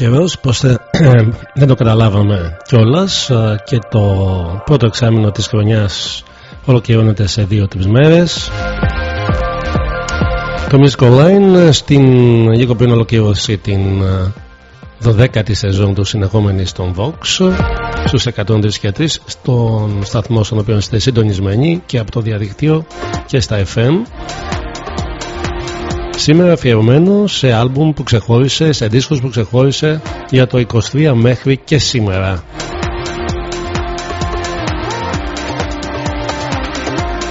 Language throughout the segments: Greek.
καιρός, πως δεν το καταλάβαμε κιόλας και το πρώτο εξάμεινο της χρονιάς ολοκληρώνεται σε δύο-τρεις μέρες. Το Music Online στην λίγο πριν ολοκληρώσει την 12η σεζόν του συνεχόμενη στον Vox στους 103 και 3 στον σταθμό στον οποίο είστε συντονισμένοι και από το διαδικτύο και στα FM Σήμερα αφιερωμένο σε άλμπουμ που ξεχώρισε, σε δίσκους που ξεχώρισε για το 23 μέχρι και σήμερα.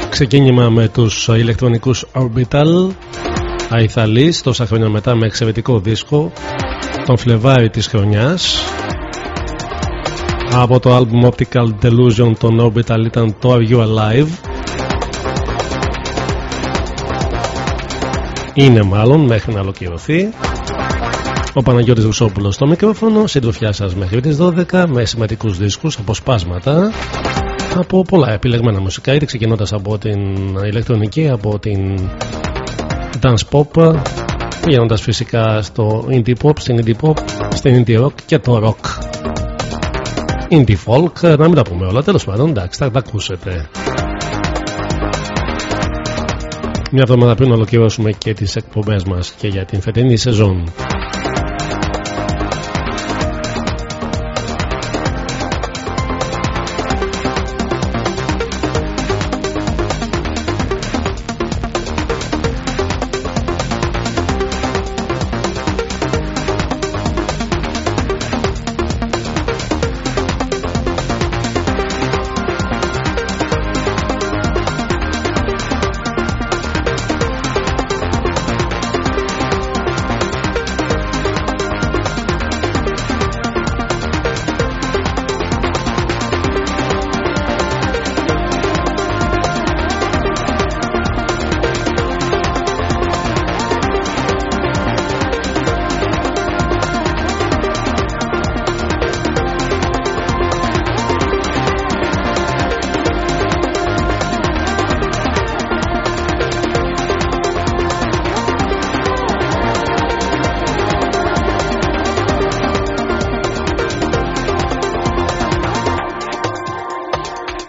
Ξεκίνημα με τους ηλεκτρονικούς Orbital Αϊθαλής τόσα χρόνια μετά με εξαιρετικό δίσκο τον Φλεβάρι της χρονιάς από το άλμπουμ Optical Delusion των Orbital ήταν το Are You Alive; Είναι μάλλον μέχρι να ολοκληρωθεί. Ο Παναγιώτης Βουσόπουλος στο μικρόφωνο. Συντροφιά σας μέχρι τις 12 με σημαντικούς δίσκους αποσπάσματα. Από πολλά επιλεγμένα μουσικά είτε ξεκινώντας από την ηλεκτρονική από την dance pop πηγαίνοντας φυσικά στο indie pop στην indie pop στην indie rock και το rock. Indie folk να μην τα πούμε όλα. Τέλος πάντων εντάξει θα τα ακούσετε μια εβδομάδα πριν ολοκληρώσουμε και τις εκπομπές μας και για την φετινή σεζόν.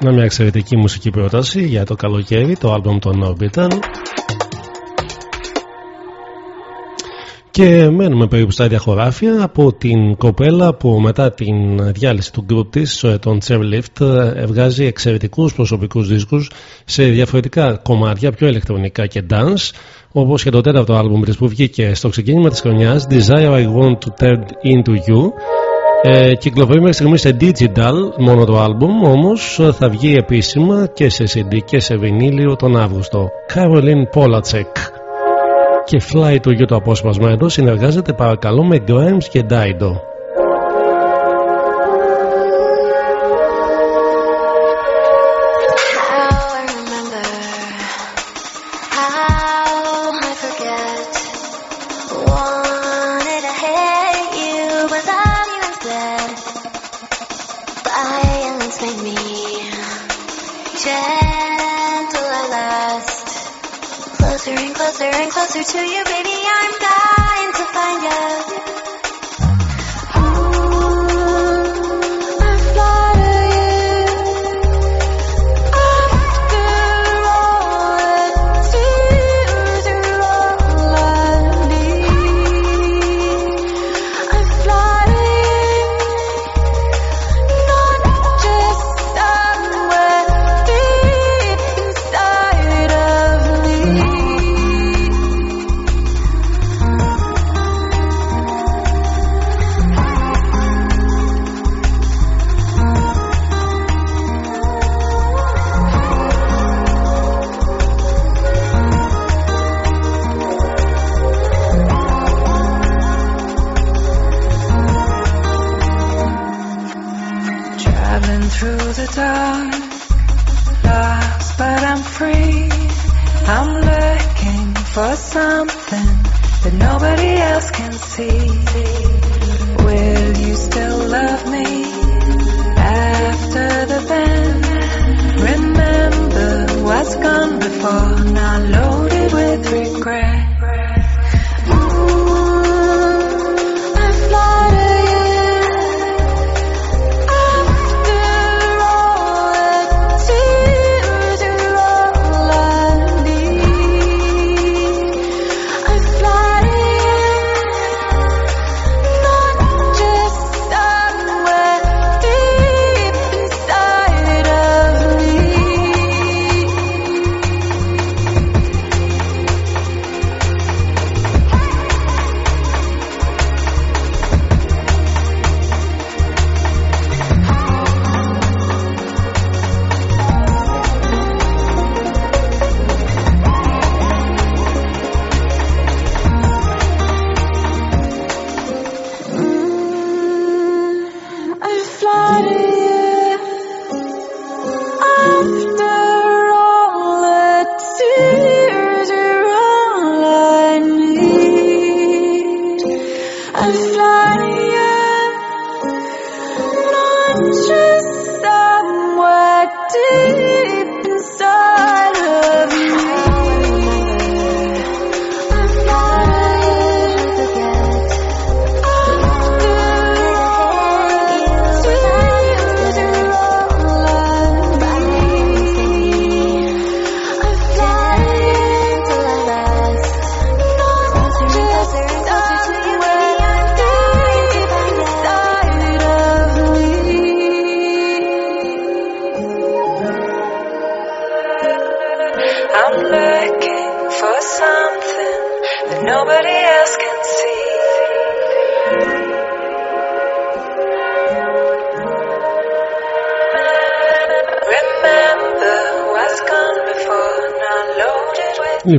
Να μια εξαιρετική μουσική πρόταση για το καλοκαίρι, το άλμπομ των Orbital. Και μένουμε περίπου στα ίδια χωράφια από την κοπέλα που μετά την διάλυση του γκρουπ της, των Chairlift, βγάζει εξαιρετικούς προσωπικούς δίσκους σε διαφορετικά κομμάτια, πιο ηλεκτρονικά και dance, όπως και το τέταρτο άλμπουμ της που βγήκε στο ξεκίνημα της χρονιάς, Desire I Want to Turn Into You, ε, κυκλοφορεί μέχρι στιγμής σε digital μόνο το άλμπουμ όμως θα βγει επίσημα και σε CD και σε βινίλιο τον Αύγουστο. Caroline Polacek και Fly to You το απόσπασμα εδώ συνεργάζεται παρακαλώ με Grimes και Dido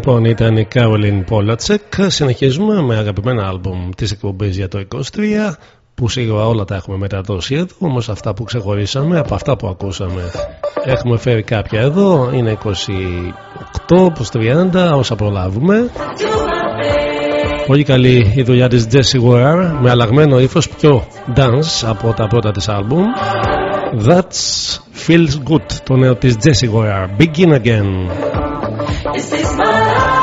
Λοιπόν, ήταν η Caroline Polacek. Συνεχίζουμε με αγαπημένα άλμπουμ της εκπομπής για το 23 που σίγουρα όλα τα έχουμε μεταδώσει εδώ, όμως αυτά που ξεχωρίσαμε από αυτά που ακούσαμε. Έχουμε φέρει κάποια εδώ, είναι 28 προς 30, όσα προλάβουμε. Πολύ καλή η δουλειά της Jessie Ware με αλλαγμένο ύφος πιο dance από τα πρώτα της άλμπουμ. That's Feels Good, το νέο της Jessie Ware. Begin Again. This is my life.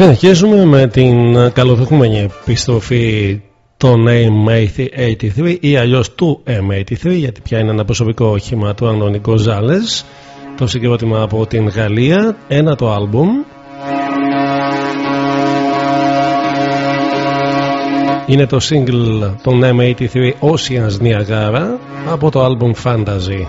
Συνεχίζουμε με την καλοδεχούμενη επιστροφή των M83 ή αλλιώς του M83 γιατί πια είναι ένα προσωπικό όχημα του Αντωνικό Ζάλες. Το συγκρότημα από την Γαλλία ένα το άλμπουμ. Είναι το single των M83 Oceans Niagara από το άλμπουμ Fantasy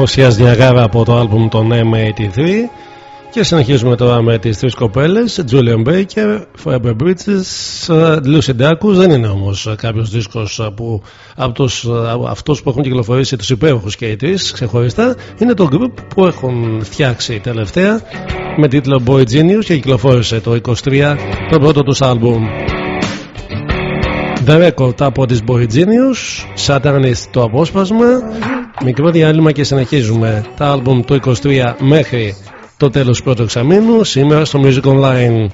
Οσιας Διαγάρα από το άλμπουμ των M83. Και συνεχίζουμε τώρα με τις τρεις κοπέλες Julian Baker, Forever Bridges, Lucy Dacus. Δεν είναι όμως κάποιος δίσκος που από τους, αυτούς που έχουν κυκλοφορήσει τους υπέροχους και οι τρεις ξεχωριστά. Είναι το group που έχουν φτιάξει τελευταία με τίτλο Boy Genius και κυκλοφόρησε το 23 το πρώτο τους άλμπουμ. The Record από τις Boy Genius Satanist το απόσπασμα Μικρό διάλειμμα και συνεχίζουμε τα άλμπουμ το 23 μέχρι το τέλος του πρώτου εξαμήνου σήμερα στο Music Online.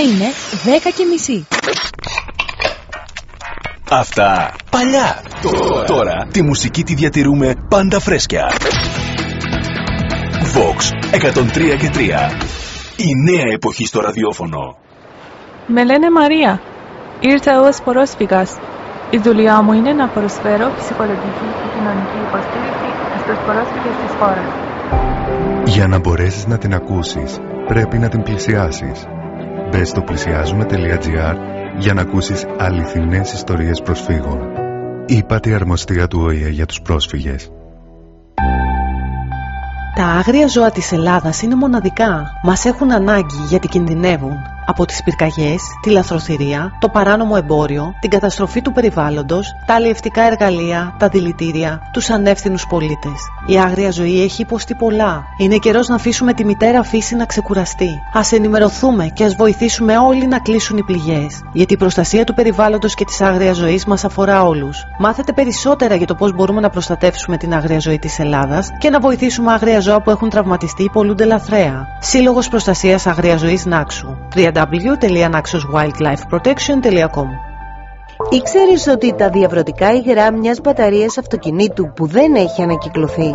Είναι 10 και μισή. Αυτά παλιά. Τώρα. Τώρα τη μουσική τη διατηρούμε πάντα φρέσκια. Vox 103 και 3. Η νέα εποχή στο ραδιόφωνο. Με λένε Μαρία. Ήρθα ως πρόσφυγας. Η δουλειά μου είναι να προσφέρω ψυχολογική και κοινωνική υποστήριξη στους πρόσφυγες της χώρας. Για να μπορέσεις να την ακούσεις, πρέπει να την πλησιάσεις. Μπε στο πλησιάζουμε.gr για να ακούσεις αληθινές ιστορίες προσφύγων. Είπατε η αρμοστία του ΟΗΕ για τους πρόσφυγες. Τα άγρια ζώα της Ελλάδας είναι μοναδικά. Μας έχουν ανάγκη γιατί κινδυνεύουν από τις πυρκαγιές, τη λαθροθυρία, το παράνομο εμπόριο, την καταστροφή του περιβάλλοντος, τα αλλιευτικά εργαλεία, τα δηλητήρια, τους ανεύθυνους πολίτες. Η άγρια ζωή έχει υποστεί πολλά. Είναι καιρός να αφήσουμε τη μητέρα φύση να ξεκουραστεί. Ας ενημερωθούμε και ας βοηθήσουμε όλοι να κλείσουν οι πληγές. Γιατί η προστασία του περιβάλλοντος και της άγριας ζωής μας αφορά όλους. Μάθετε περισσότερα για το πώς μπορούμε να προστατεύσουμε την άγρια ζωή της Ελλάδας και να βοηθήσουμε άγρια ζώα που έχουν τραυματιστεί ή πολλούνται λαθρέα. Σύλλογος Προστασίας Αγρίας Ζωής Νάξου www.naxoswildlifeprotection.com Ήξερες ότι τα διαβρωτικά υγρά μιας μπαταρίας αυτοκινήτου που δεν έχει ανακυκλωθεί;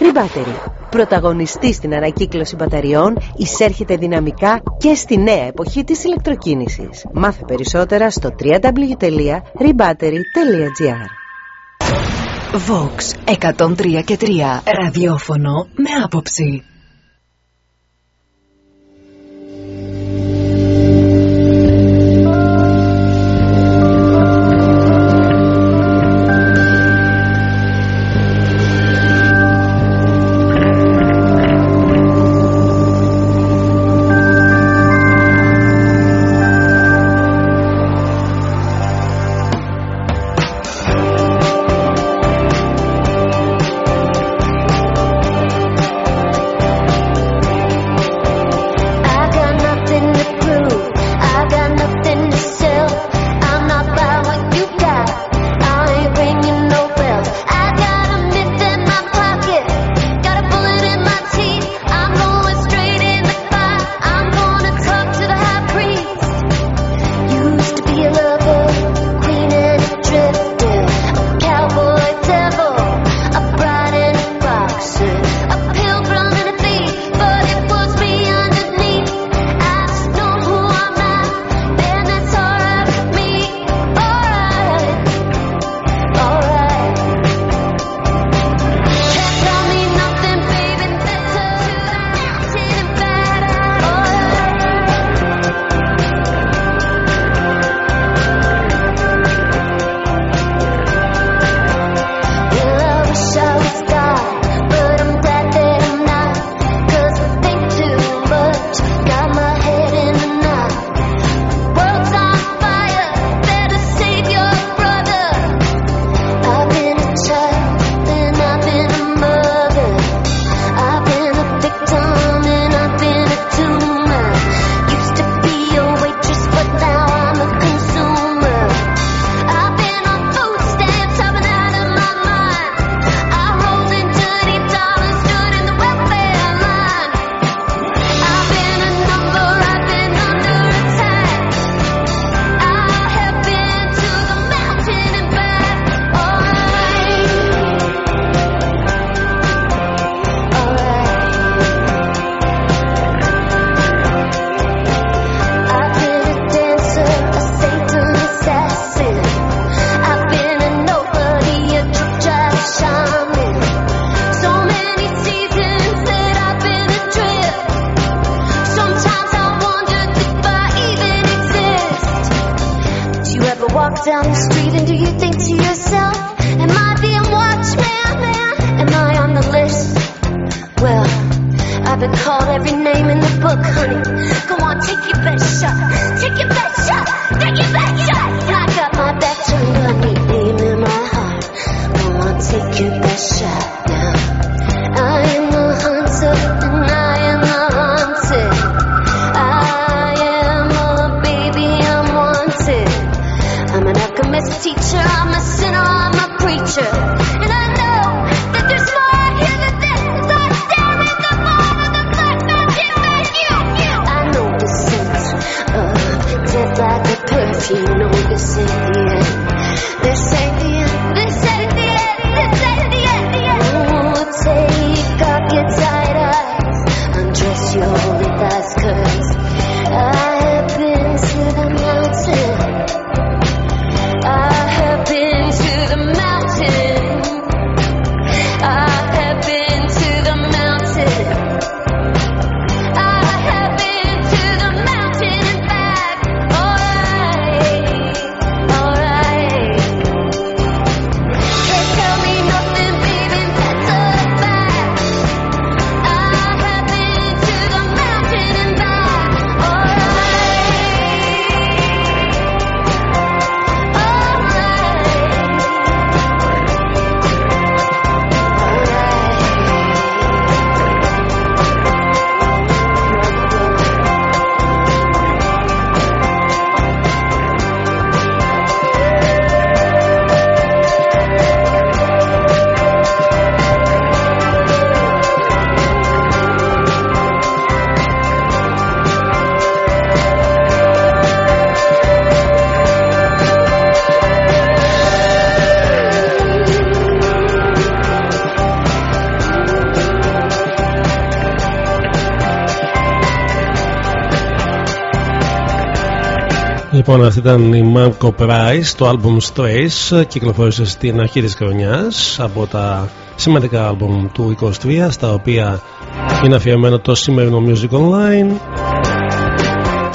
Rebattery. Πρωταγωνιστή στην ανακύκλωση μπαταριών, εισέρχεται δυναμικά και στη νέα εποχή της ηλεκτροκίνησης. Μάθε περισσότερα στο www.rebattery.gr Vox 103 και 3. Ραδιόφωνο με άποψη. Λοιπόν, αυτή ήταν η Manco Price, το album Strays, κυκλοφόρησε στην αρχή της χρονιάς από τα σημαντικά album του 23, στα οποία είναι αφιεμένο το σημερινό Music Online.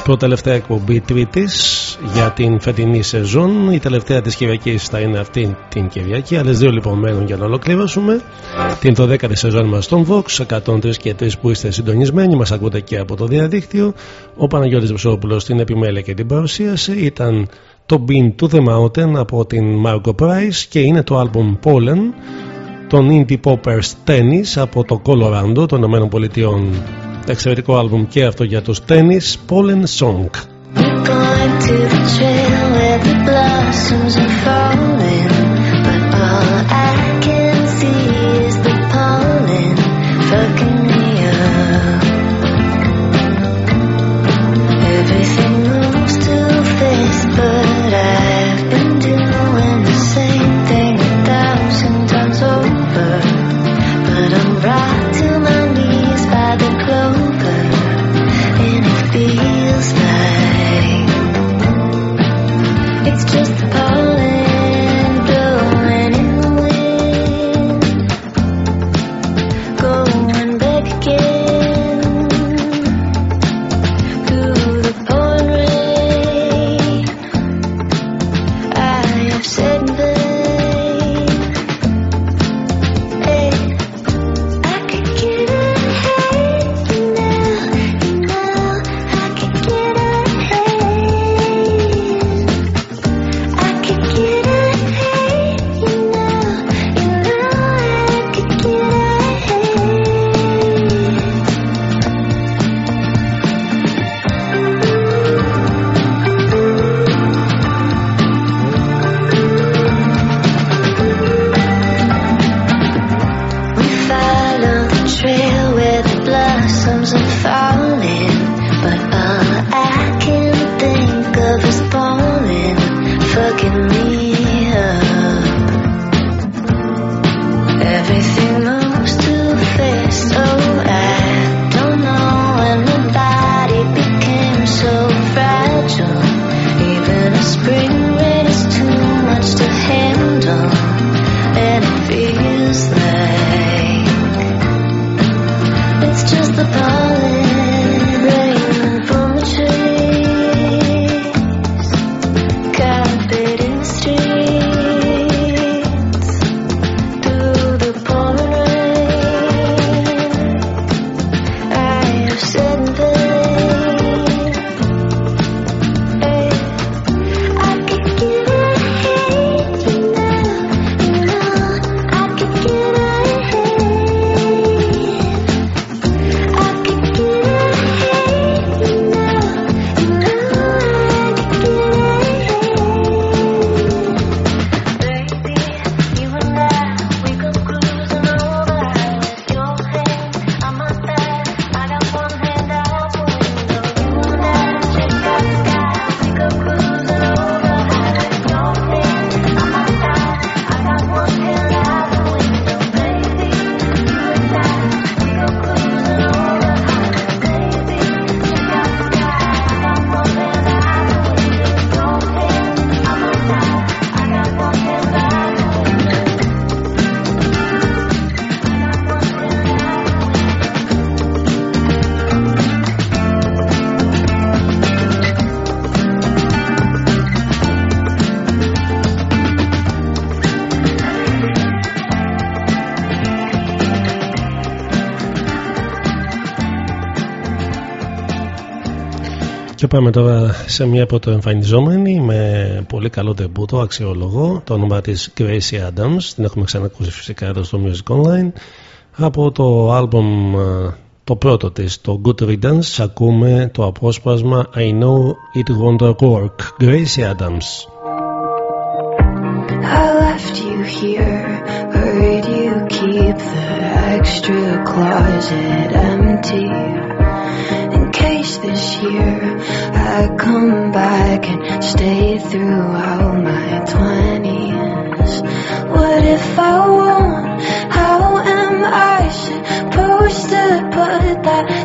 Προτελευταία εκπομπή Τρίτης για την φετινή σεζόν. Η τελευταία της Κυριακής θα είναι αυτή την Κυριακή. Άλλες δύο λοιπόν μένουν για να ολοκληρώσουμε. Την 12η σεζόν μας στον Vox, 103 και 3 που είστε συντονισμένοι, μας ακούτε και από το διαδίκτυο. Ο Παναγιώτης Βουσόπουλο στην επιμέλεια και την παρουσίαση ήταν το Bean to the Mountain από την Marco Price και είναι το album Pollen των Indie Poppers Tennis από το Colorado των Ηνωμένων Πολιτείων εξαιρετικό άλμπουμ και αυτό για το τένις. Pollen Song πάμε τώρα σε μια πρωτοεμφανιζόμενη με πολύ καλό τεμπούτο, αξιόλογο. Το όνομα της Gracie Adams, την έχουμε ξανακούσει φυσικά εδώ στο Music Online. Από το άλμπομ ε, το πρώτο της, το Good Riddance, ακούμε το απόσπασμα I Know It Won't Work, Gracie Adams. I left you here, heard you keep the extra closet empty. in case this year I come back and stay throughout my twenties. What if I won't? How am I supposed to put that?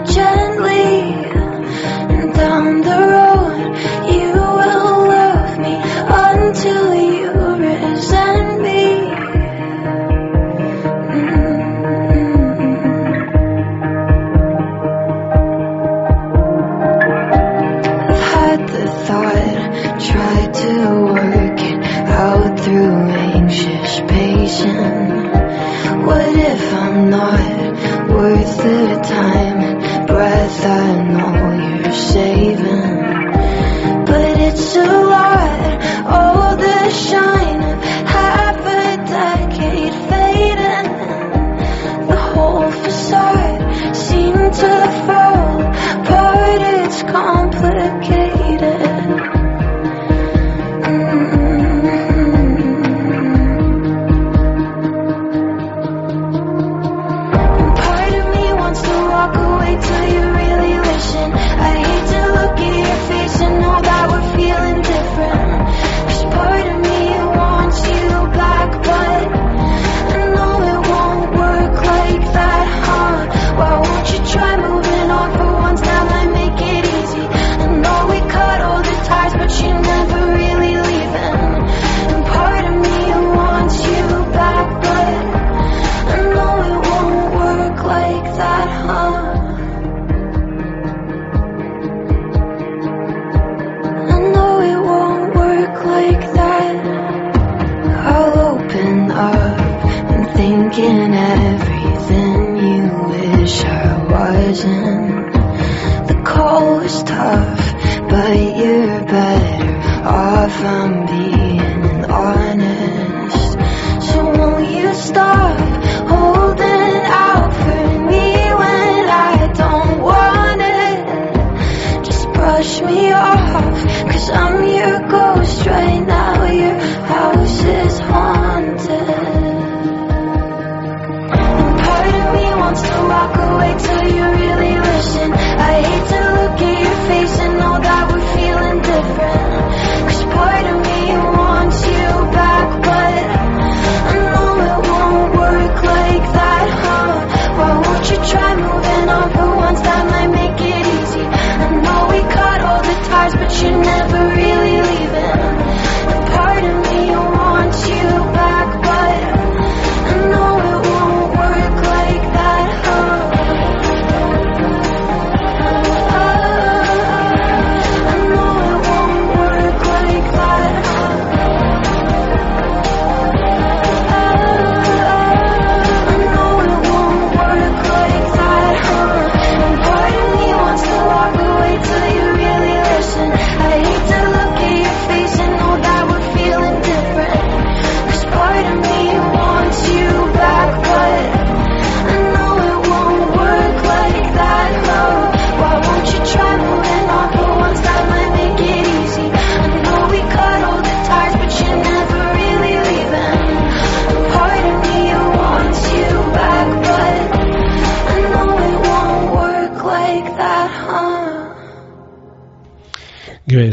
you never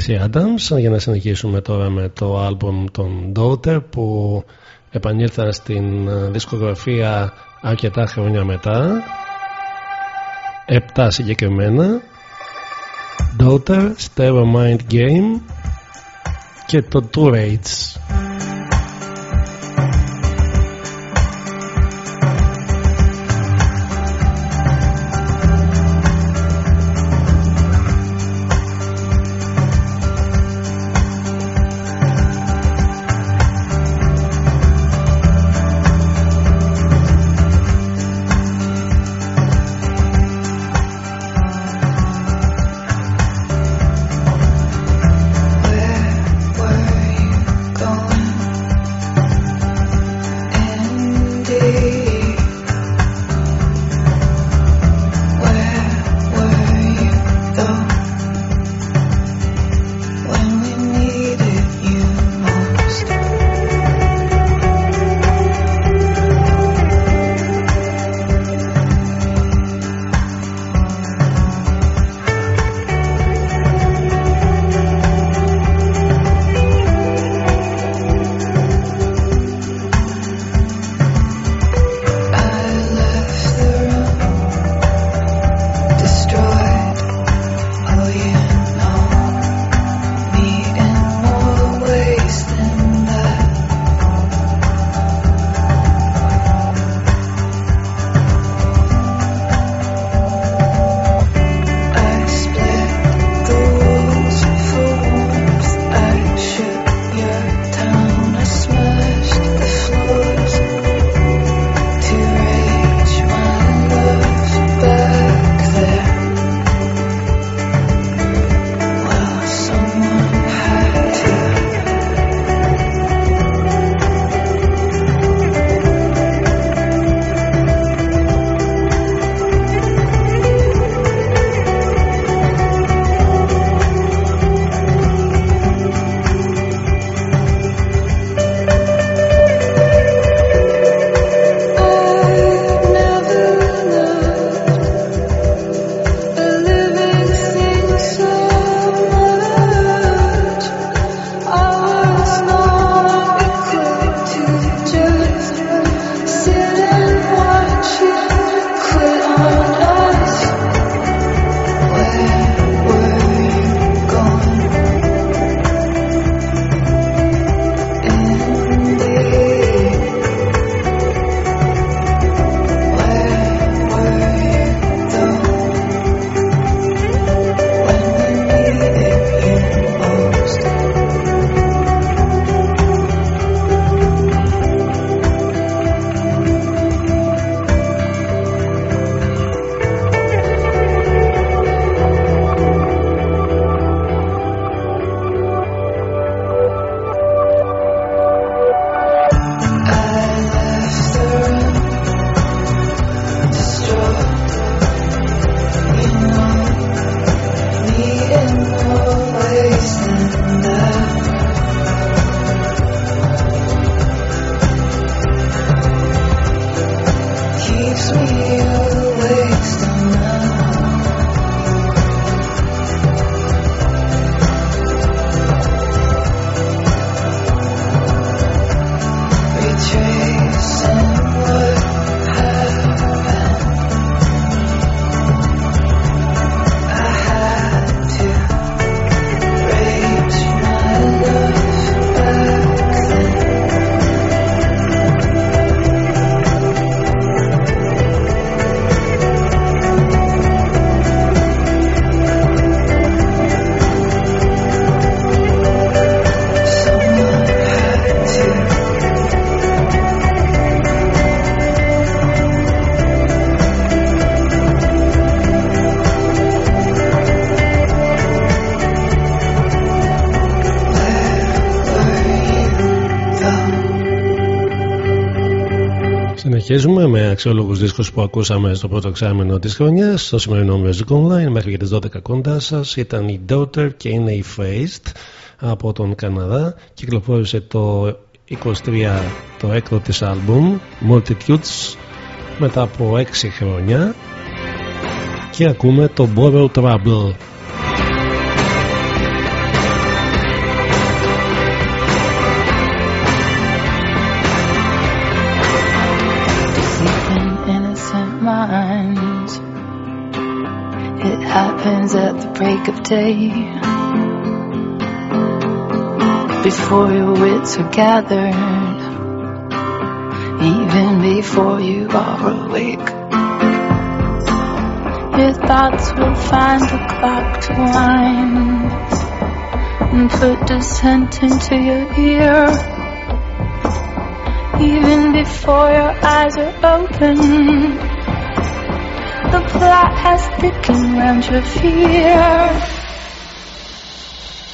Adams για να συνεχίσουμε τώρα με το άλμπομ των Daughter που επανήλθαν στην ε, δισκογραφία αρκετά χρόνια μετά. Επτά συγκεκριμένα. Daughter, Stereo Mind Game και το Two Rates. Συνεχίζουμε με αξιόλογους δίσκους που ακούσαμε στο πρώτο εξάμεινο της χρονιάς στο σημερινό Music Online μέχρι και τις 12 κοντά σας ήταν η Daughter και είναι η Faced από τον Καναδά. Κυκλοφόρησε το 23 το έκτο της άλμπουμ Multitudes μετά από 6 χρόνια. Και ακούμε το Borrow Trouble day. Before your wits are gathered, even before you are awake. Your thoughts will find a clock to wind and put dissent into your ear even before your eyes are open. The plot has thickened round your fear.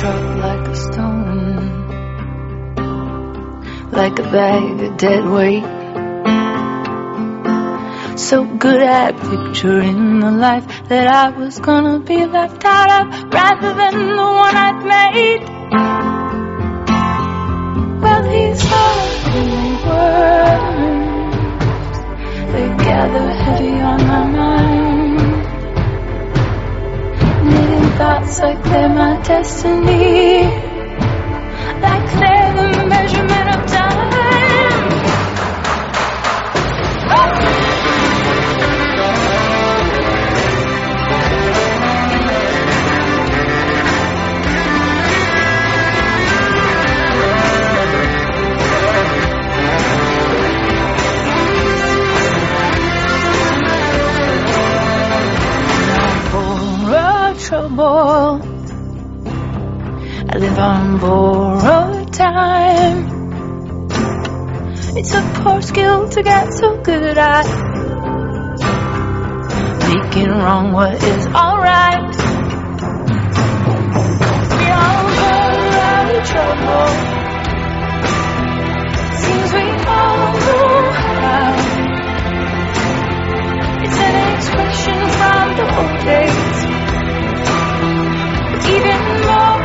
Drop like a stone, like a bag of dead weight. So good at picturing the life that I was gonna be left out of rather than the one I'd made. Well, these ugly words, they gather heavy on my mind. Knitting thoughts like they're my destiny, like they're trouble. I live on borrowed time. It's a poor skill to get so good at making wrong what is alright. We all borrow trouble. Seems we all know how. It's an expression from the old days. Even more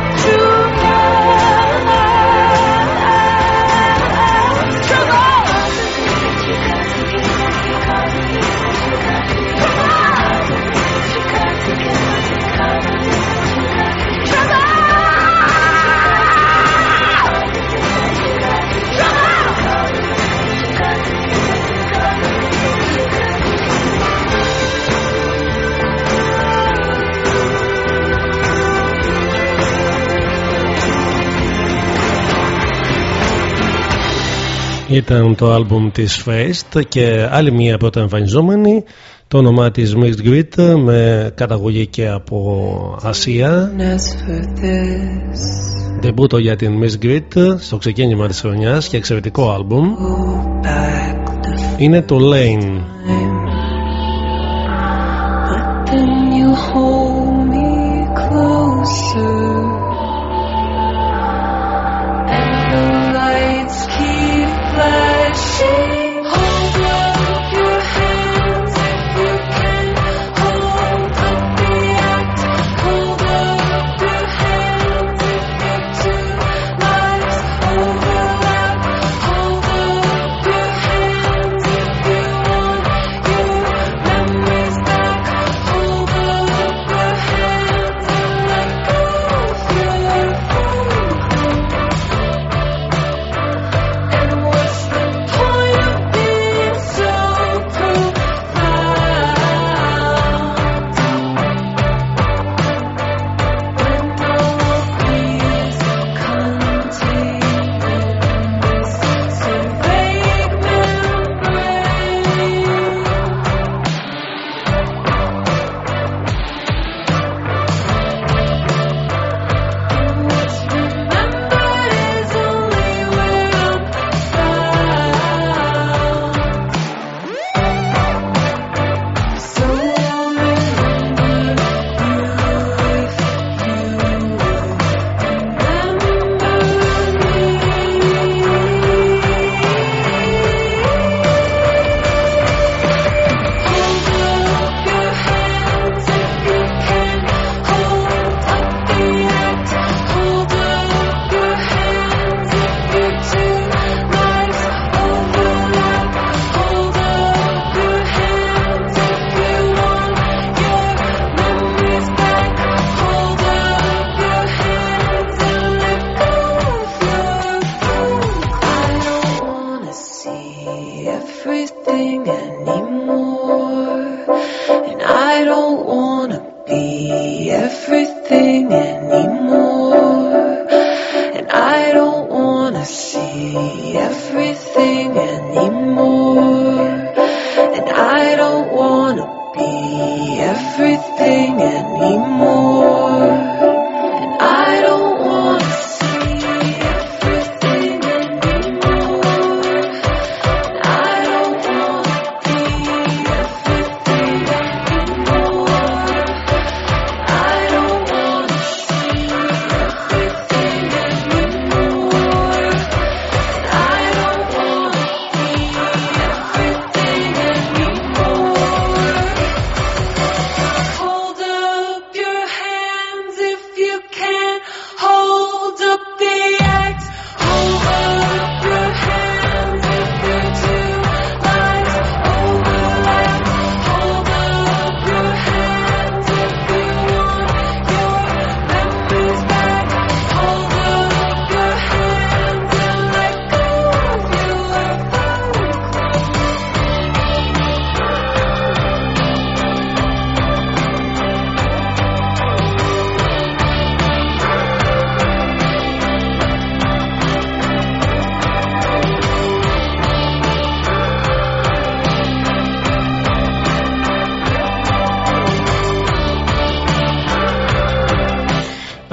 Ήταν το άλμπουμ της Faced και άλλη μία πρώτα εμφανιζόμενη το όνομά της Mixed Grid με καταγωγή και από Ασία. Ντεμπούτο για την Miss Grid στο ξεκίνημα της χρονιάς και εξαιρετικό άλμπουμ. είναι το Lane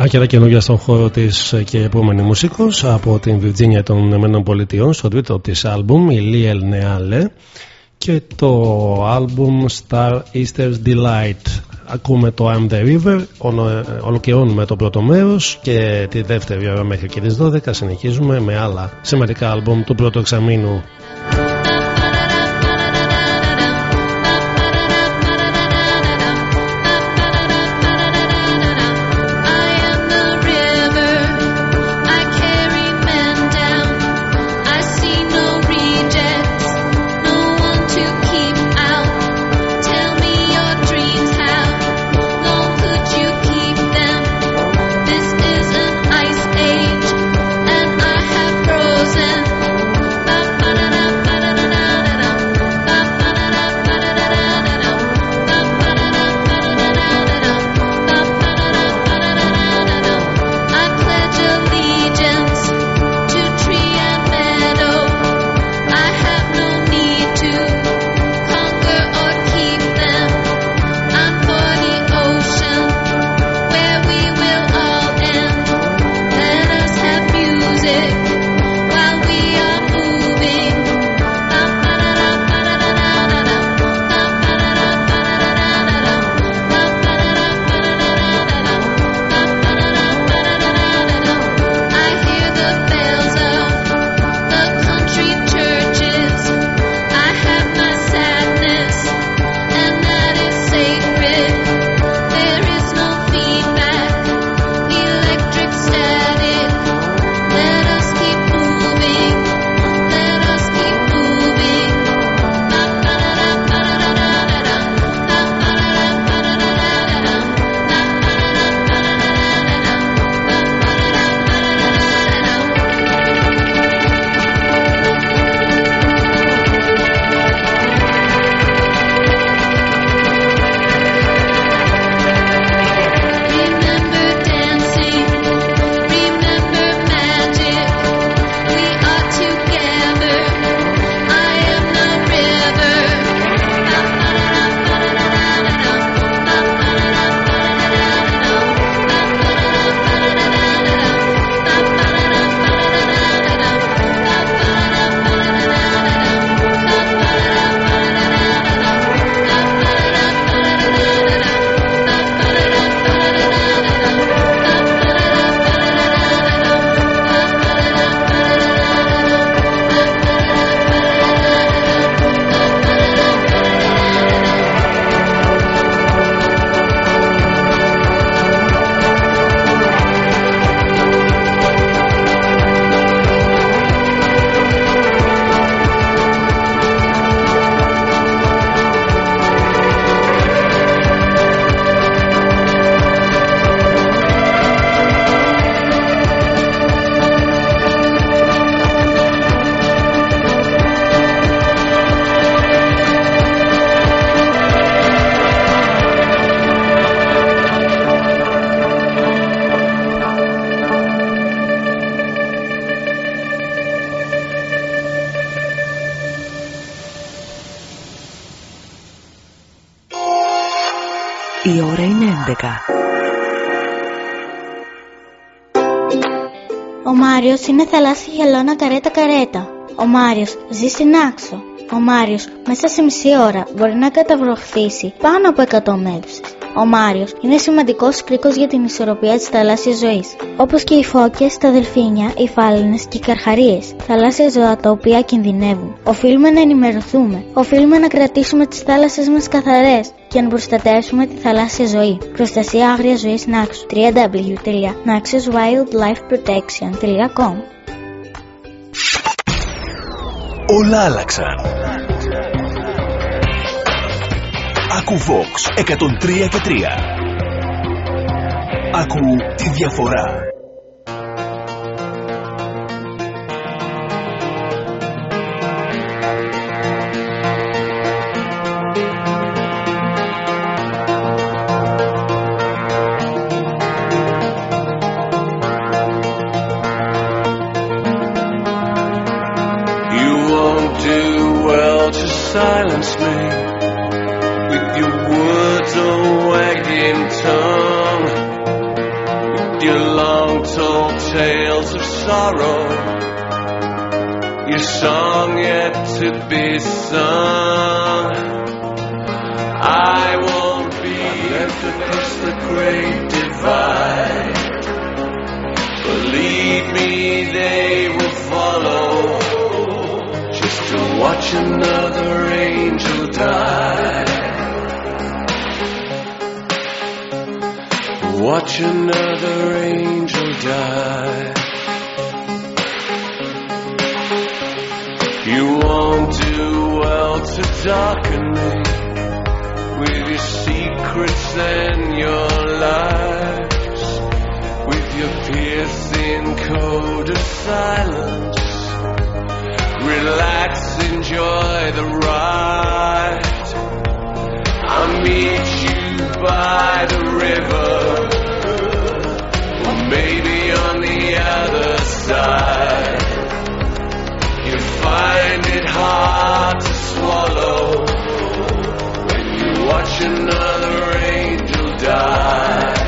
αρκετά καινούργια στον χώρο της ε, και επόμενη μουσικό από την Βιρτζίνια των Ηνωμένων Πολιτειών στο τρίτο της άλμπουμ, η Liel Νεάλε και το άλμπουμ Star Easter's Delight. Ακούμε το I'm the River, ε, ολοκληρώνουμε το πρώτο μέρος και τη δεύτερη ώρα μέχρι και τις 12 συνεχίζουμε με άλλα σημαντικά άλμπουμ του πρώτου εξαμήνου. Ο Μάριος είναι θαλάσσια χελώνα καρέτα καρέτα. Ο Μάριος ζει στην Άξο. Ο Μάριος μέσα σε μισή ώρα μπορεί να καταβροχθήσει πάνω από 100 μέτρες. Ο Μάριος είναι σημαντικός κρίκος για την ισορροπία της θαλάσσιας ζωής. Όπως και οι φώκες, τα δελφίνια, οι φάλαινες και οι καρχαρίες. Θαλάσσια ζώα τα οποία κινδυνεύουν. Οφείλουμε να ενημερωθούμε. Οφείλουμε να κρατήσουμε τις θάλασσες μας καθαρές και να προστατεύσουμε τη θαλάσσια ζωή. Προστασία άγρια ζωής Νάξου. www.naxoswildlifeprotection.com Όλα άλλαξαν. Άκου Vox 103 και 3. Άκου τη διαφορά. To be sung. The ride. I'll meet you by the river, or maybe on the other side. You find it hard to swallow when you watch another angel die.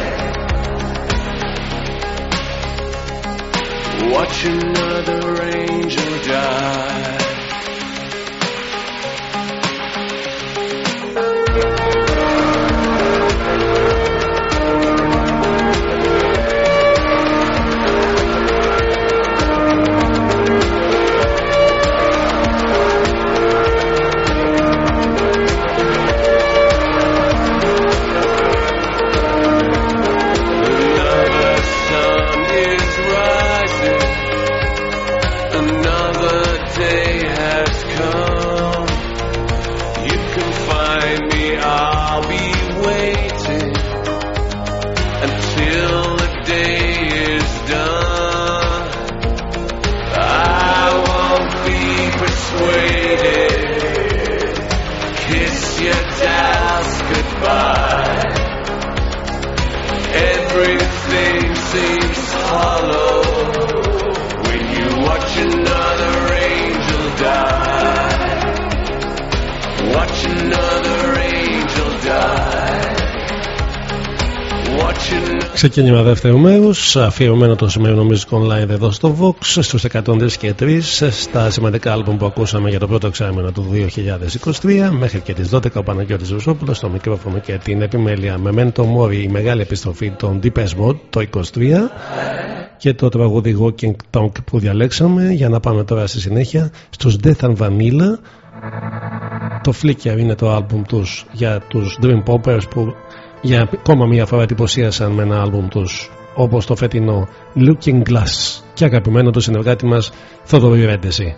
Watch another angel die. Ξεκίνημα δεύτερου μέρους, αφιερωμένο το σημερινό Music Online εδώ στο Vox στους 103 και 3 στα σημαντικά άλμπουμ που ακούσαμε για το πρώτο εξάμεινο του 2023. Μέχρι και τις 12 ο Παναγιώτης Ρουσόπουλο στο μικρόφωνο και την επιμέλεια με Μέντο Μόρι η μεγάλη επιστροφή των Deepest Mode το 23 και το τραγούδι Walking Talk που διαλέξαμε για να πάμε τώρα στη συνέχεια στους Death and Vanilla το Flicker είναι το άλμπουμ τους για τους Dream Poppers που για ακόμα μία φορά εντυπωσίασαν με ένα άλμπουμ τους όπως το φετινό Looking Glass και αγαπημένο του συνεργάτη μας Θοδωρή Ρέντεση.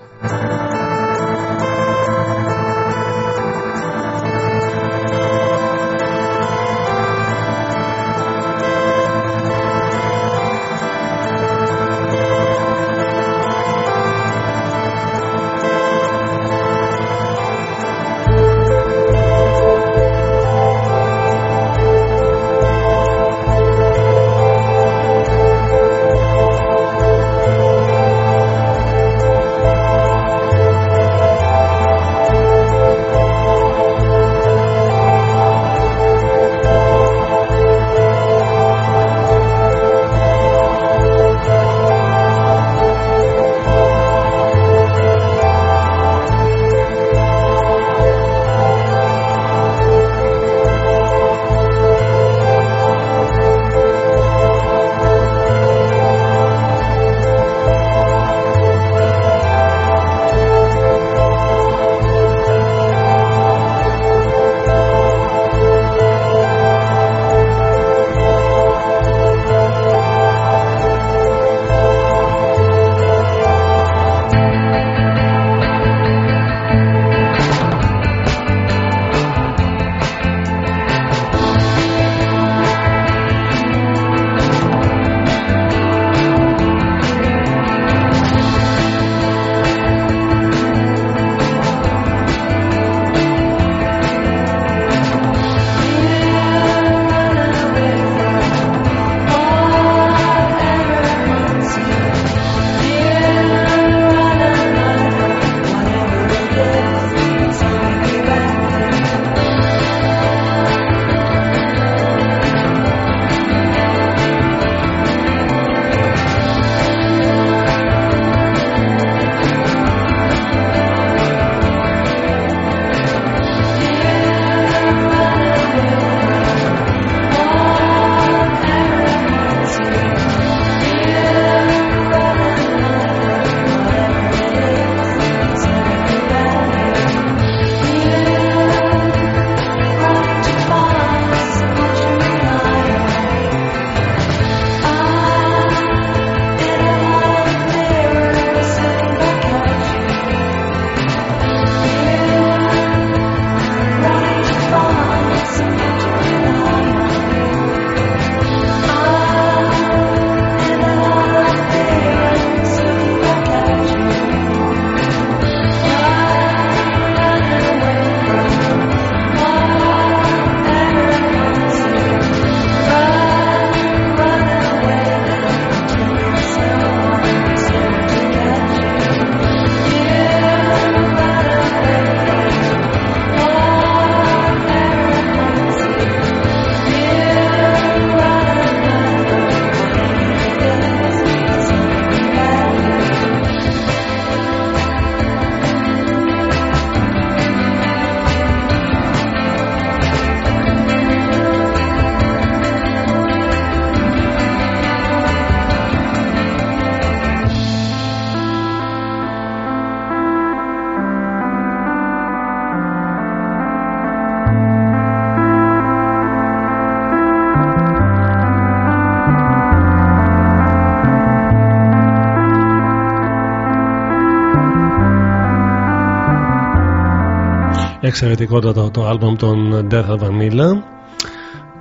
Εξαιρετικότατο το άλμπομ των Death of Vanilla.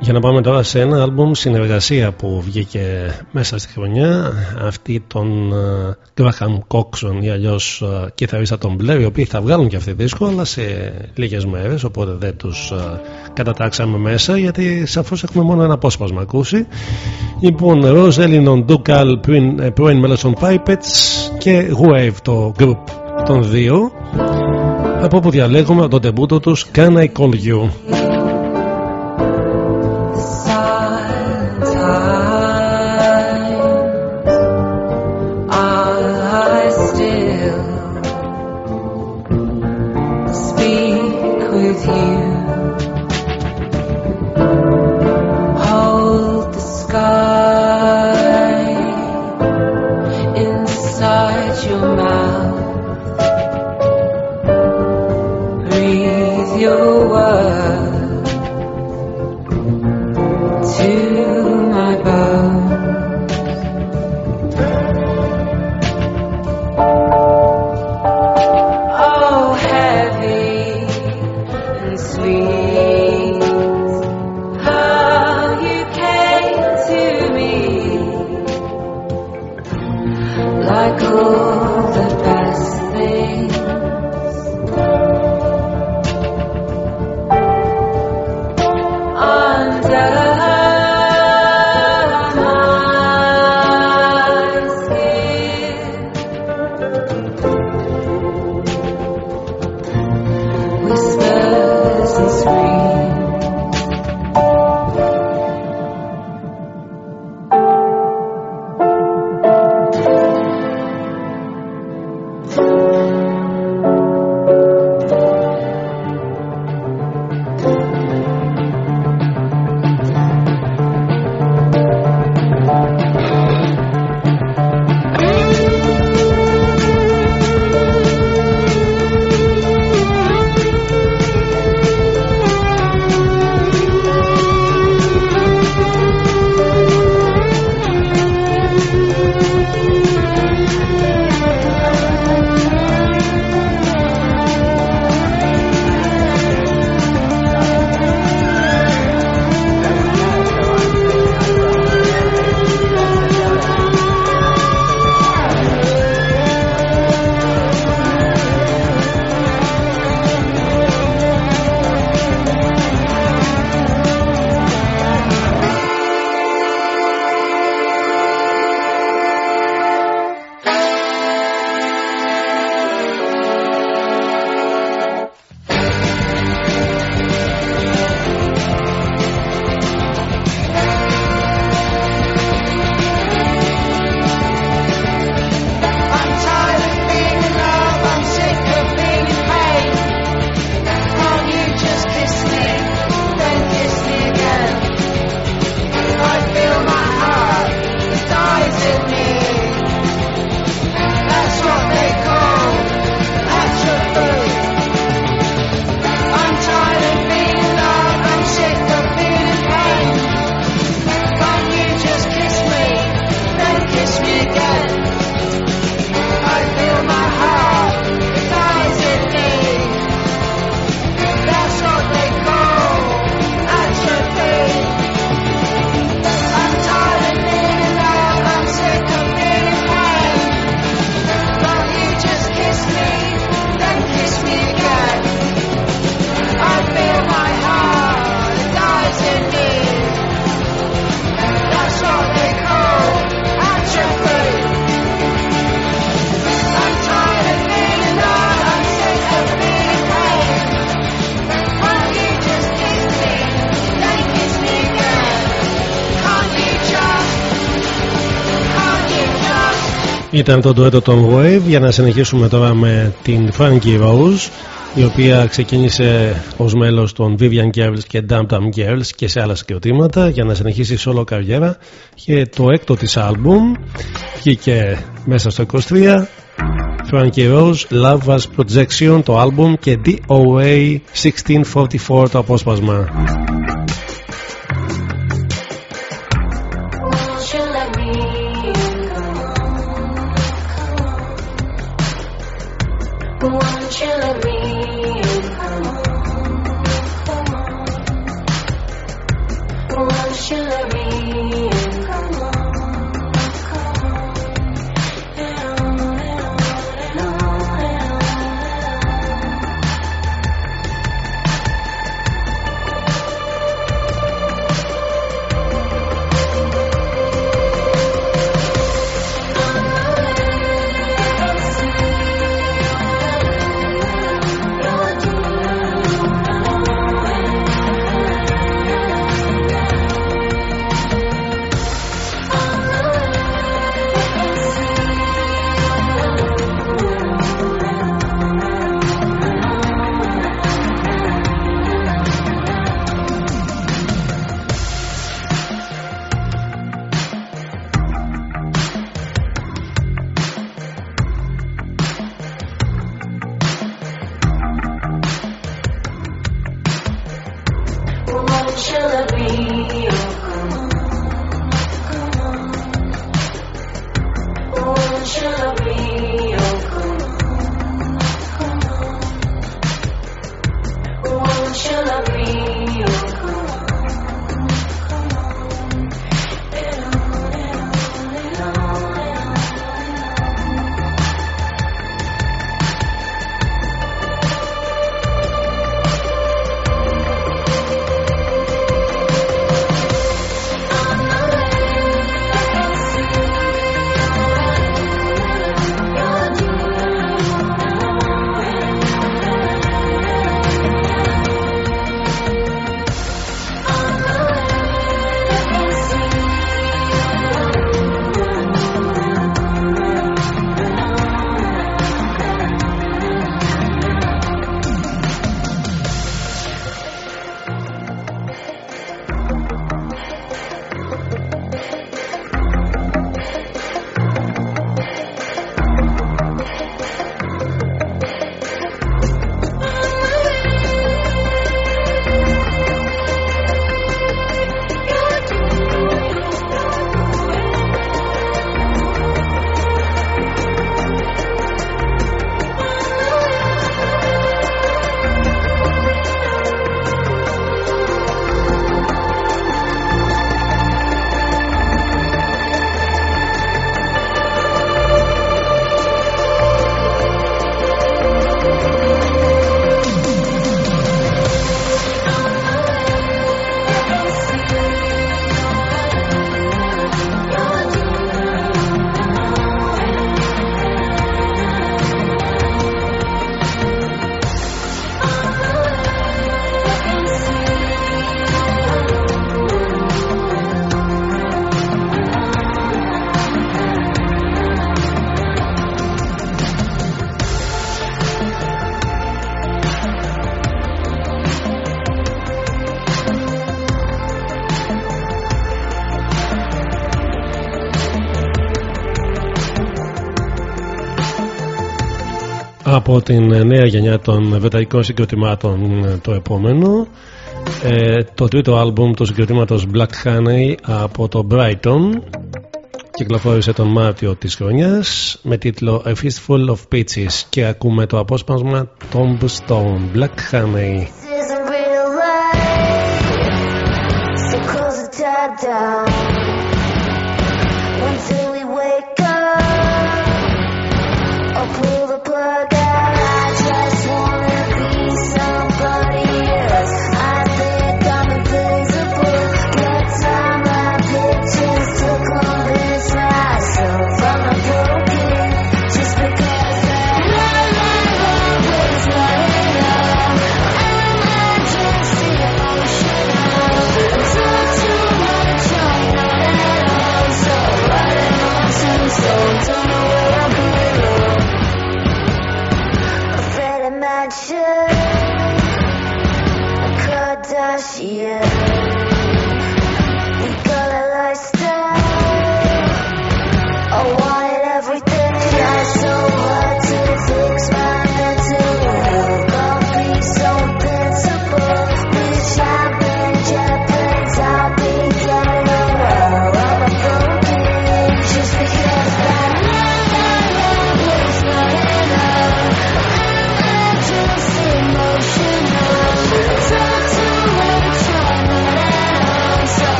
Για να πάμε τώρα σε ένα άλμπομ συνεργασία που βγήκε μέσα στη χρονιά. Αυτή των ε, Graham Coxon ή αλλιώς ε, κιθαρίστα των Blair οι οποίοι θα βγάλουν και αυτή δίσκο αλλά σε λίγες μέρες οπότε δεν τους ε, κατατάξαμε μέσα γιατί σαφώς έχουμε μόνο ένα απόσπασμα ακούσει. Λοιπόν Rose Ellen Ducal πρώην, πρώην μέλος των Pipets και Wave το group των δύο από όπου διαλέγουμε το τεμπούτο τους Can I Call You Ήταν το ντουέτο των Wave. Για να συνεχίσουμε τώρα με την Frankie Rose η οποία ξεκίνησε ως μέλος των Vivian Girls και Dum Dum Girls και σε άλλα συγκροτήματα για να συνεχίσει solo καριέρα. Και το έκτο της άλμπουμ βγήκε μέσα στο 23 Frankie Rose, Love Was Projection το άλμπουμ και DOA 1644 το απόσπασμα από την ε, νέα γενιά των βεταϊκών συγκροτημάτων ε, το επόμενο. Ε, το τρίτο άλμπουμ του συγκροτήματος Black Honey από το Brighton. Κυκλοφόρησε τον Μάρτιο της χρονιάς με τίτλο A Fistful of Peaches και ακούμε το απόσπασμα Tombstone Black Honey.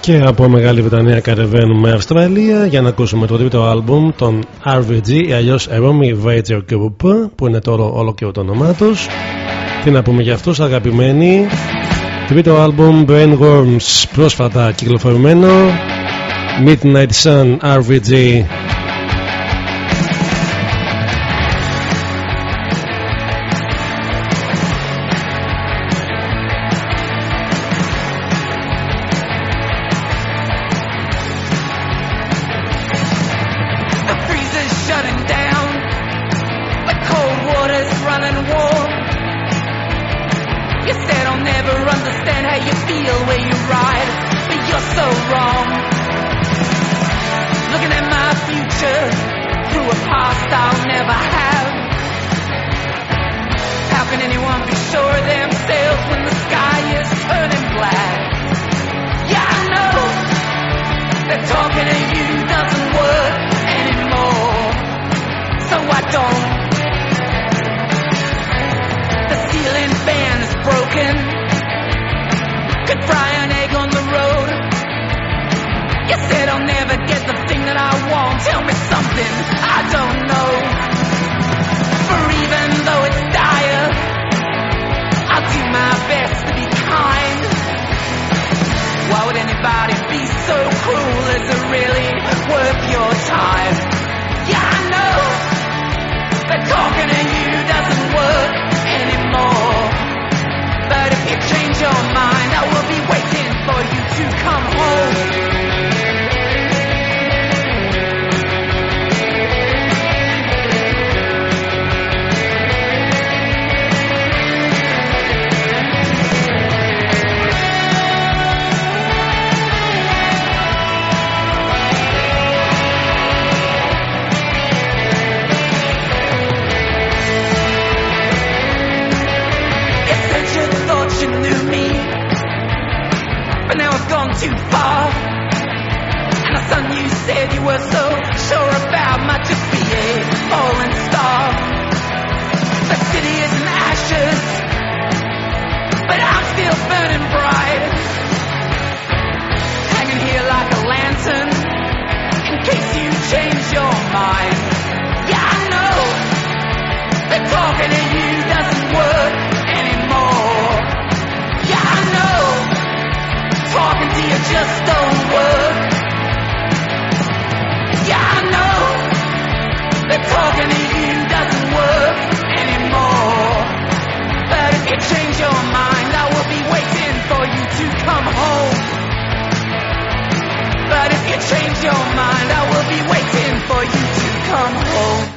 Και από Μεγάλη Βρετανία κατεβαίνουμε Αυστραλία για να ακούσουμε το τρίτο άλμπουμ των RVG ή αλλιώς Aromi Vager Group που είναι τώρα όλο και το όνομά τους. Τι να πούμε για αυτούς, αγαπημένοι. Τρίτο άλμπουμ Brainworms πρόσφατα κυκλοφορημένο Midnight Sun RVG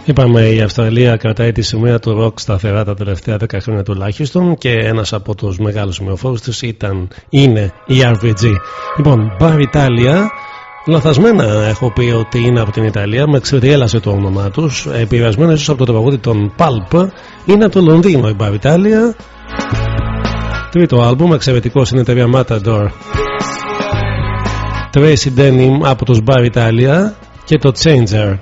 Είπαμε η Αυστραλία κρατάει τη σημαία του ροκ σταθερά τα τελευταία 10 χρόνια τουλάχιστον και ένας από τους μεγάλους σημειοφόρους της ήταν, είναι η RVG. Λοιπόν, Bar Italia, λαθασμένα έχω πει ότι είναι από την Ιταλία, με ξεδιέλασε το όνομά τους, επηρεασμένος ίσως από το τραγούδι των Pulp, είναι από το Λονδίνο η Bar Italia. Τρίτο άλμπουμ, εξαιρετικός στην εταιρεία Matador. Tracy Denim από τους Bar Italia και το Changer.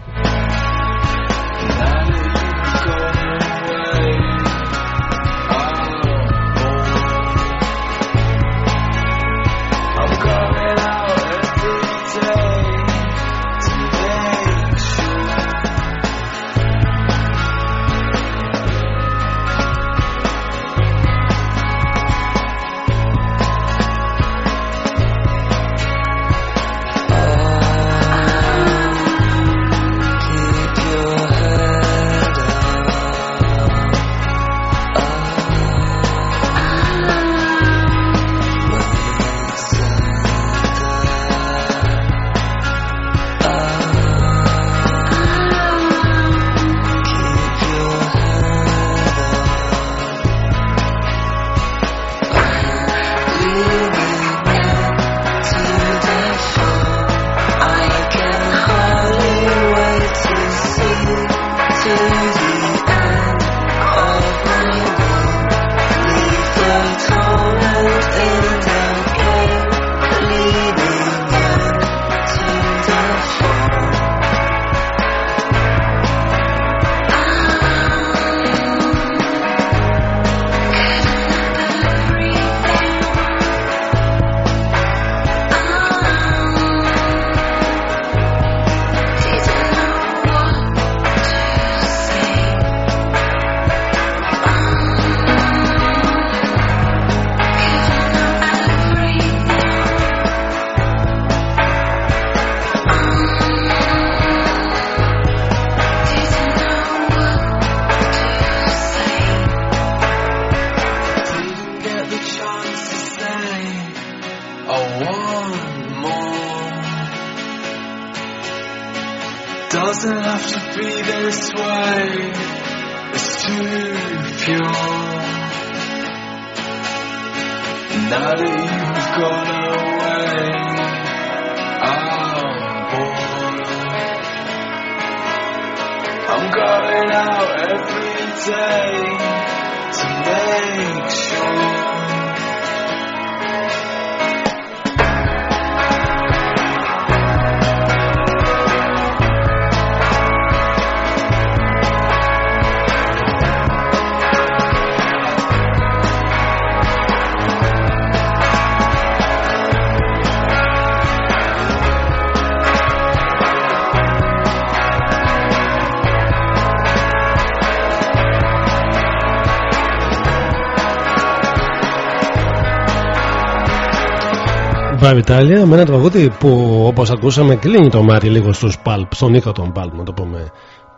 Ιταλία με ένα τραγούδι που όπως ακούσαμε κλείνει το μάτι λίγο στους πάλ, στον ήχο των Πάλπ να το πούμε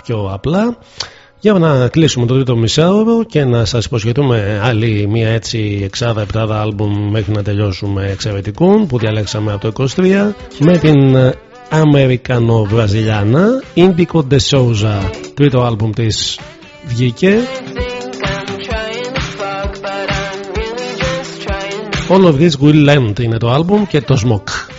πιο απλά. Για να κλείσουμε το τρίτο μισάωρο και να σας υποσχετούμε άλλη μια έτσι εξάδα επτάδα άλμπουμ μέχρι να τελειώσουμε εξαιρετικών που διαλέξαμε από το 23 με την Αμερικανο-Βραζιλιάνα Indico de τρίτο άλμπουμ της βγήκε All of this will end είναι το album και το smoke.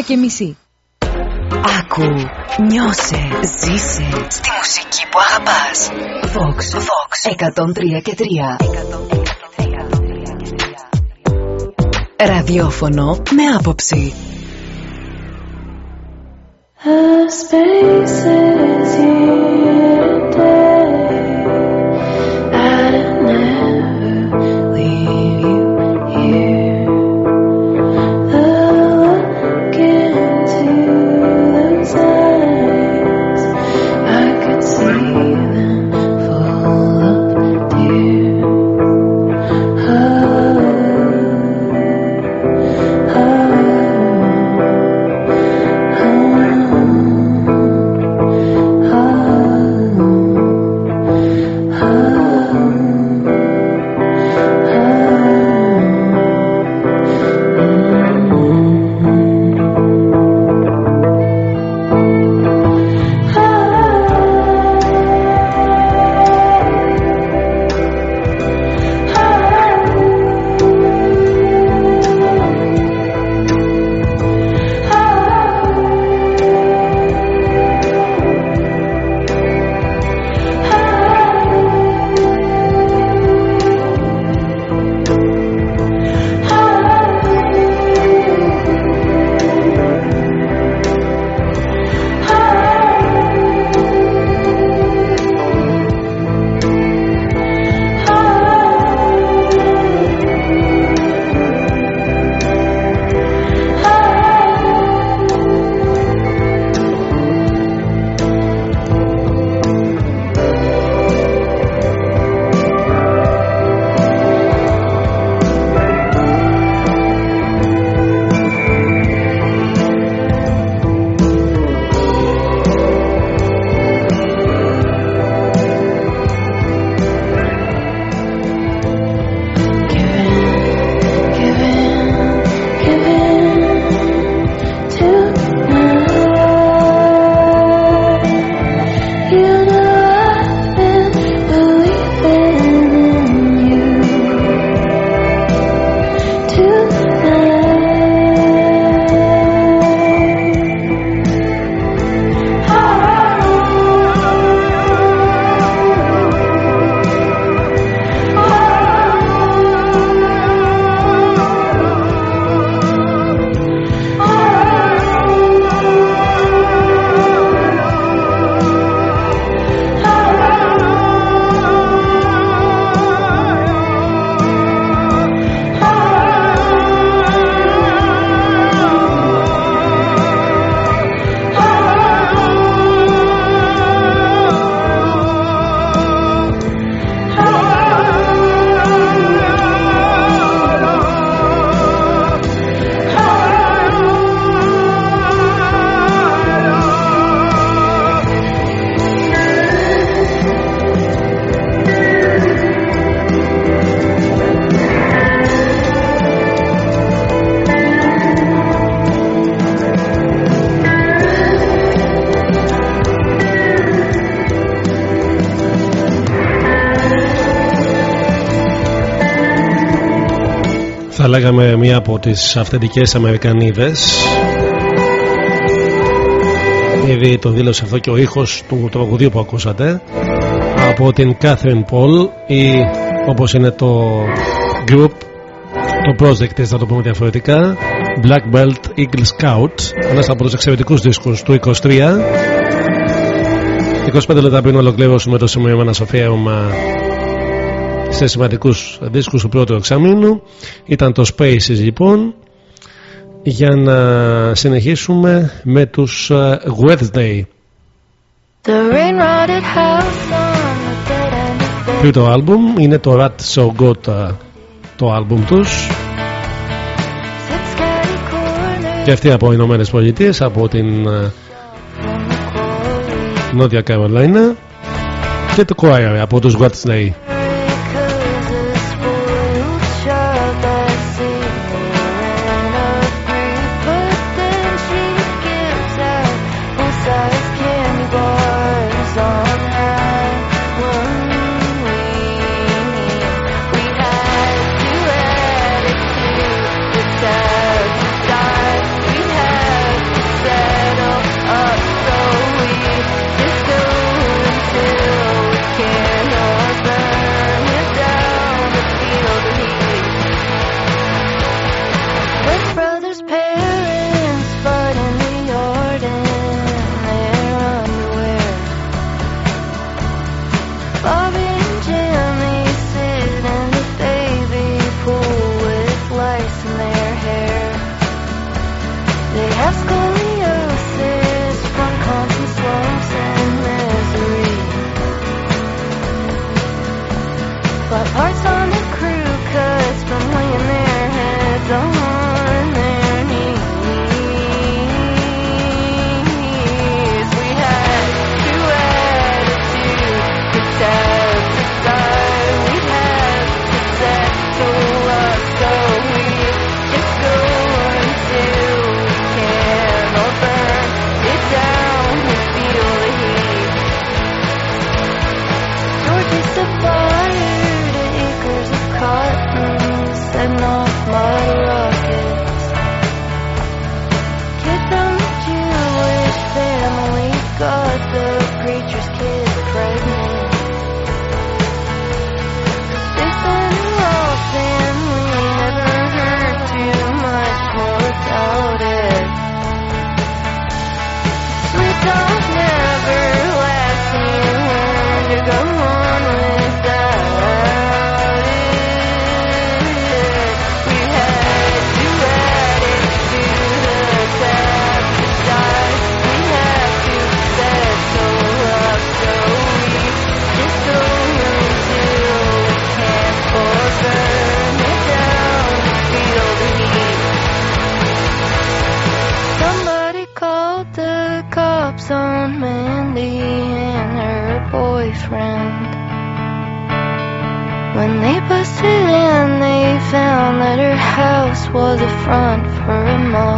και μισή. Άκου, νιώσε, ζήσε στη μουσική που αγαπάς. Vox, Vox, 103 και 3. Ραδιόφωνο με άποψη. θα λέγαμε μία από τις αυθεντικές Αμερικανίδες. Ήδη το δήλωσε αυτό και ο ήχος του τραγουδίου που ακούσατε. Από την Catherine Paul ή όπως είναι το group το project θα το πούμε διαφορετικά Black Belt Eagle Scout. Ένας από τους εξαιρετικούς δίσκους του 23 25 λεπτά πριν ολοκλήρωσουμε το σημείο με ένα σοφίαμα σε σημαντικούς δίσκους του πρώτου εξαμήνου. Ήταν το Spaces λοιπόν. Για να συνεχίσουμε με τους ε, Wednesday. Ποιο το άλμπουμ είναι το Rat So Got ε, το άλμπουμ τους. Και αυτοί από Ηνωμένες Πολιτείες, από την ε, Νότια Καρολάινα και το Choir από τους Wednesday.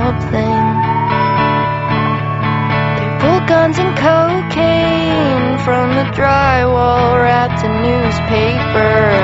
They pulled guns and cocaine from the drywall wrapped in newspaper.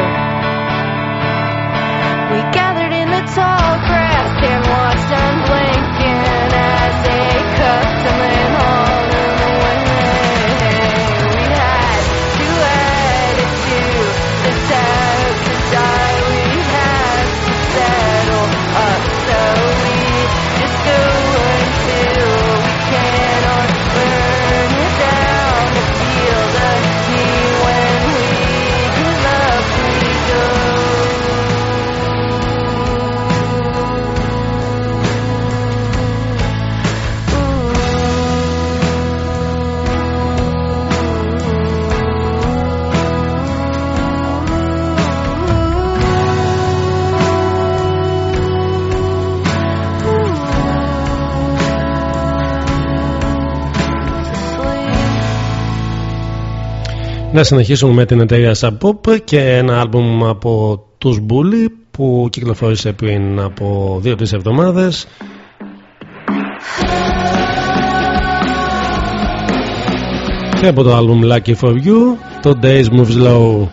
Να συνεχίσουμε με την εταιρεία Sub και ένα άλμπουμ από τους Bully που κυκλοφόρησε πριν από 2-3 εβδομάδες. Και από το άλμπουμ Lucky For You το Days Moves Low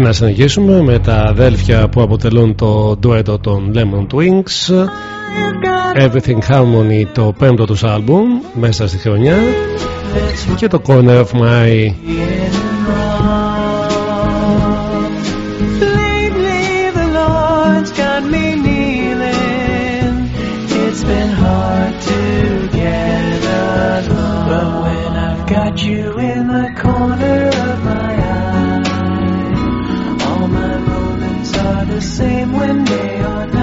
Και να συνεχίσουμε με τα αδέλφια που αποτελούν το ντουέτο των Lemon Twins. Everything Harmony το πέμπτο τους άλμπουμ μέσα στη χρονιά. Και το Corner of My same when they are not.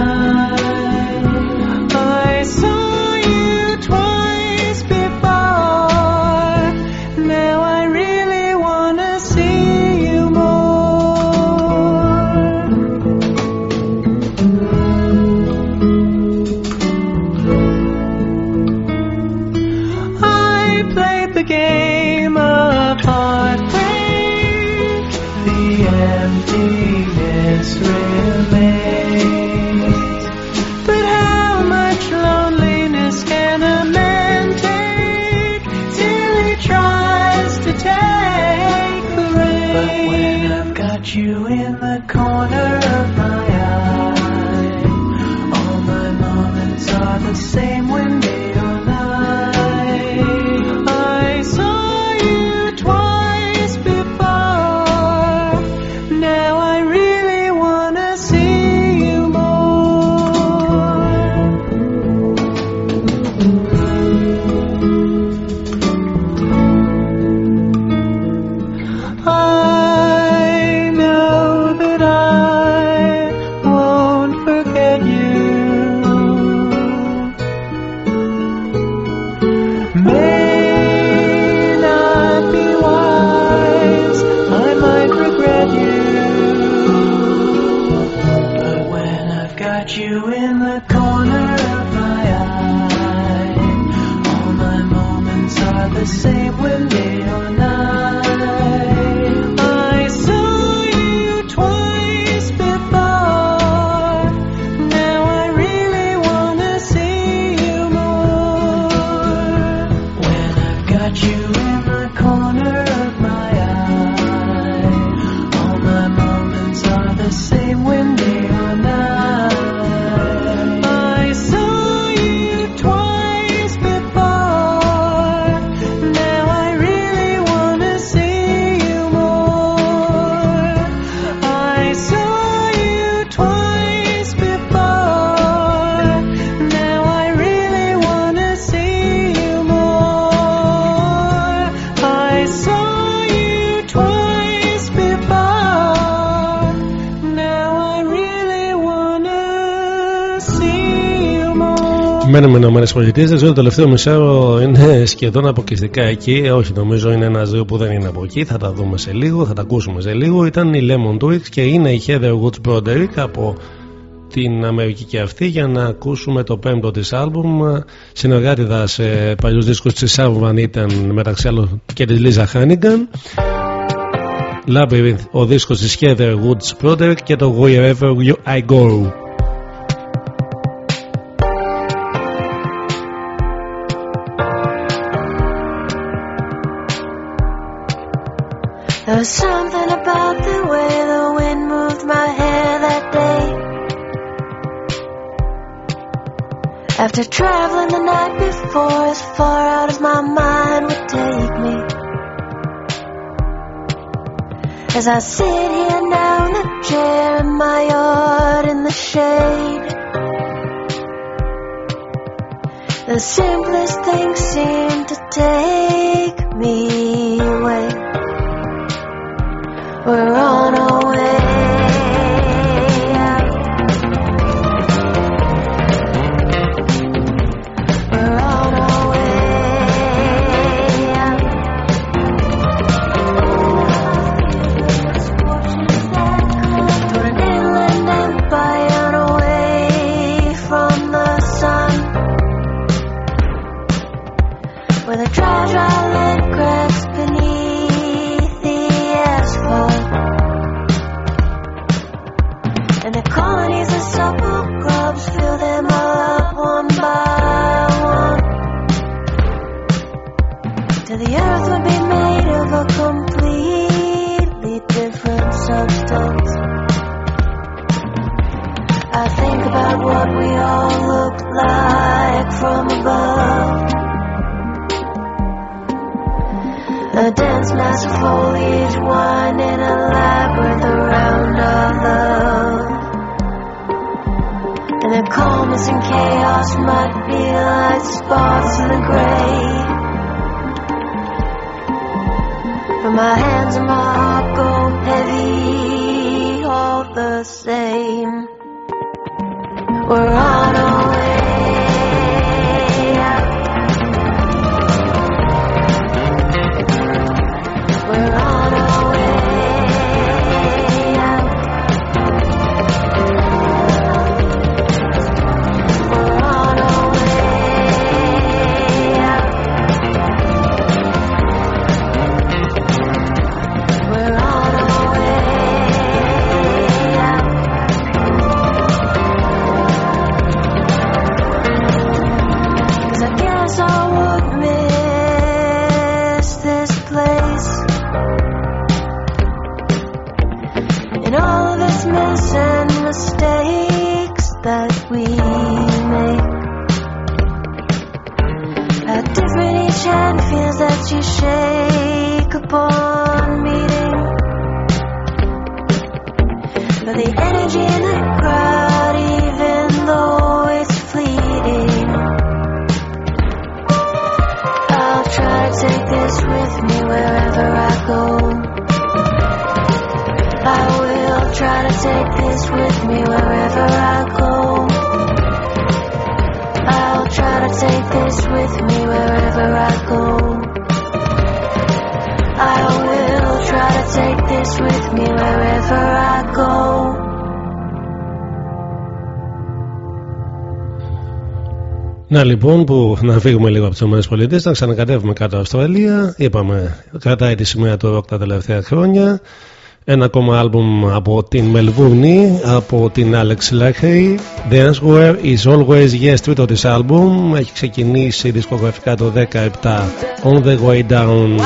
Μένουμε οι Ηνωμένες Πολιτείες, δεν ξέρω το τελευταίο μισάρο είναι σχεδόν αποκλειστικά εκεί. Ε, Όχι, νομίζω είναι ένας δύο που δεν είναι από εκεί. Θα τα δούμε σε λίγο, θα τα ακούσουμε σε λίγο. Ήταν η Lemon Twigs και είναι η Heather Woods Broderick από την Αμερική και αυτή για να ακούσουμε το πέμπτο της άλμπουμ συνεργάτηδα σε παλιούς δίσκους της Σάββαν ήταν μεταξύ άλλων και της Λίζα Χάνιγκαν Labyrinth ο δίσκος της Heather Woods Broderick και το Wherever You I Go There was something about the way the wind moved my hair that day. After traveling the night before, as far out as my mind would take me. As I sit here now in the chair in my yard in the shade. The simplest things seem to take me Να λοιπόν που να φύγουμε λίγο από τις ΗΠΑ, να ξανακατεύουμε κάτω Αυστραλία. Είπαμε, κρατάει τη σημαία του ροκ τα τελευταία χρόνια. Ένα ακόμα άλμπουμ από την Μελβούνη, από την Alex Lacey. The Answer is Always Yes, τρίτο της άλμπουμ. Έχει ξεκινήσει δισκογραφικά το 17 On the Way Down.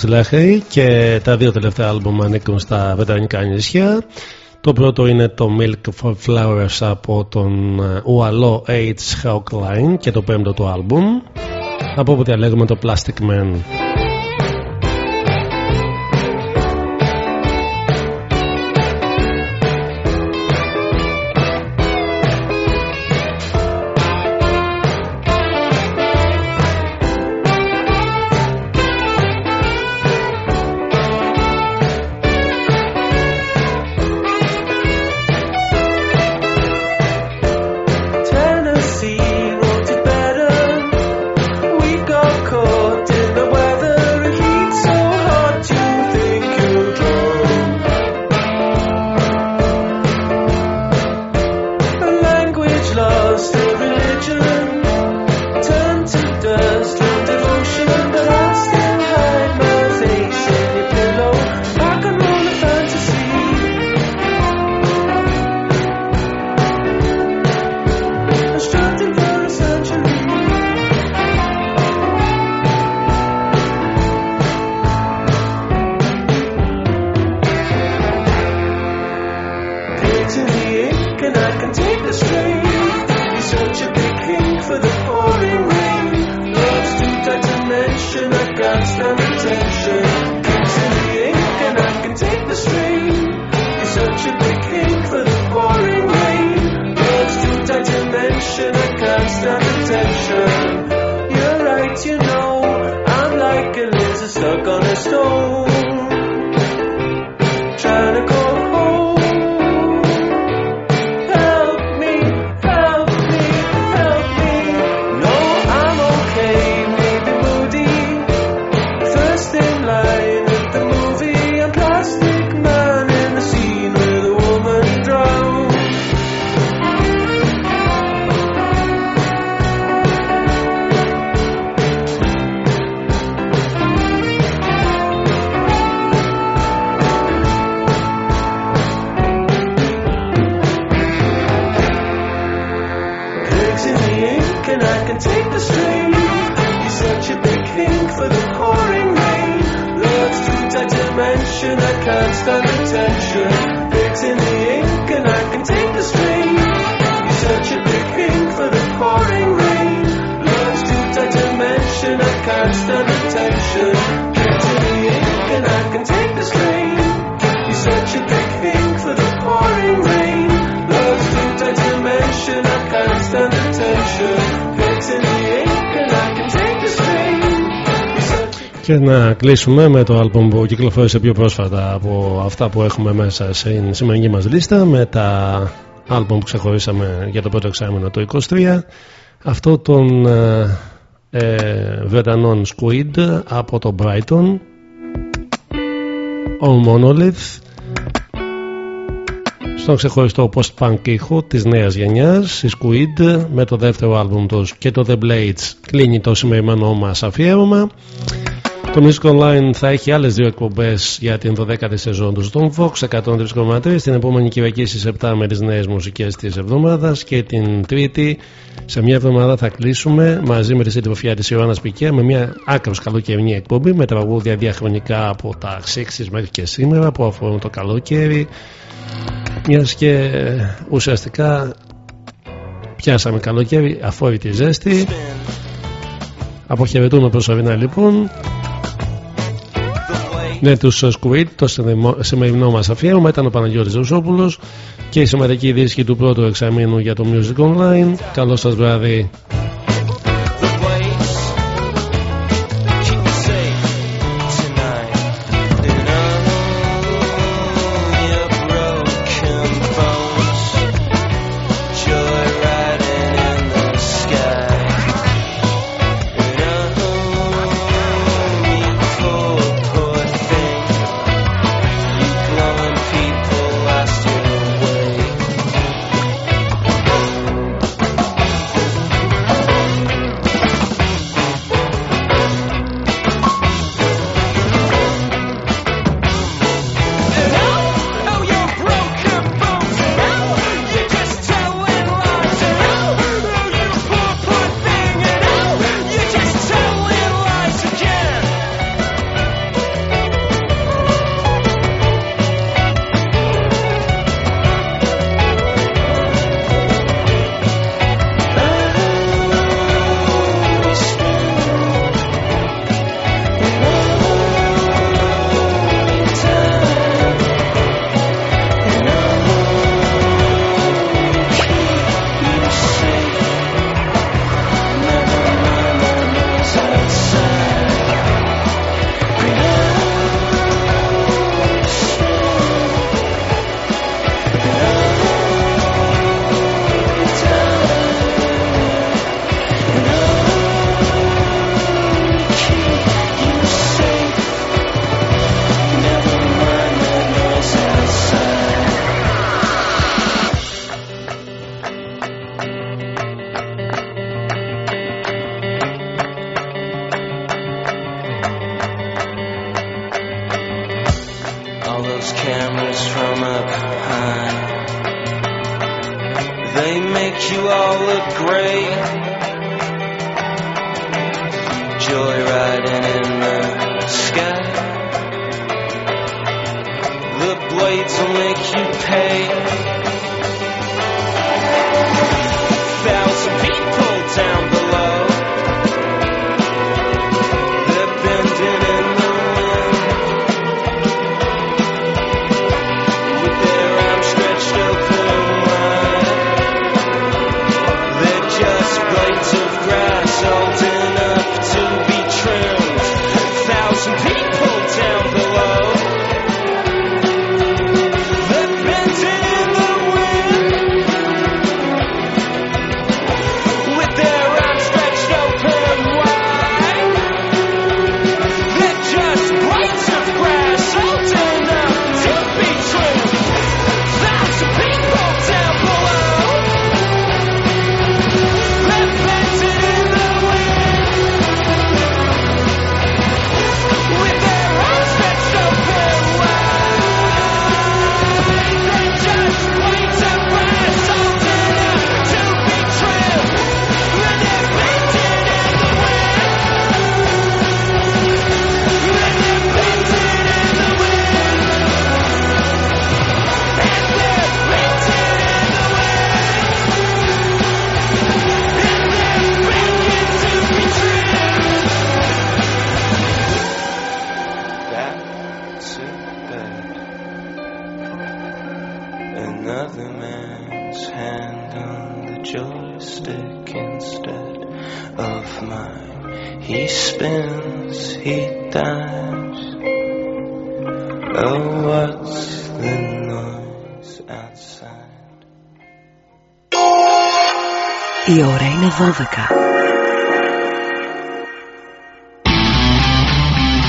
Alex Lahey και τα δύο τελευταία άλμπουμ ανήκουν στα βρετανικά νησιά. Το πρώτο είναι το Milk for Flowers από τον ε, Ουαλό H. Hawkline και το πέμπτο του άλμπουμ. Από όπου διαλέγουμε το Plastic Man. Κλείσουμε με το άλμπουμ που κυκλοφόρησε πιο πρόσφατα από αυτά που έχουμε μέσα στην σημερινή μας λίστα με τα άλμπουμ που ξεχωρίσαμε για το πρώτο εξάμεινο το 23 αυτό των ε, ε, Βρετανών Squid από το Brighton. Ο Monolith. Στον ξεχωριστό post-punk ήχο της νέας γενιάς η Squid με το δεύτερο άλμπουμ τους και το The Blades κλείνει το σημερινό μας αφιέρωμα το Music Online θα έχει άλλες δύο εκπομπές για την 12η σεζόν του Stone Fox 103,3 την επόμενη Κυριακή στις 7 με τις νέες μουσικές της εβδομάδας και την Τρίτη σε μια εβδομάδα θα κλείσουμε μαζί με τη συντροφιά της Ιωάννας Πικέ με μια άκρως καλοκαιρινή εκπομπή με τραγούδια διαχρονικά από τα 60 μέχρι και σήμερα που αφορούν το καλοκαίρι. Μιας και ουσιαστικά πιάσαμε καλοκαίρι αφόρητη ζέστη. Αποχαιρετούμε προσωρινά λοιπόν ναι, τους Squid, το σημερινό μας αφιέρωμα ήταν ο Παναγιώτης Ζωσόπουλος και η σημαντική δίσκη του πρώτου εξαμήνου για το Music Online. Καλό σας βράδυ.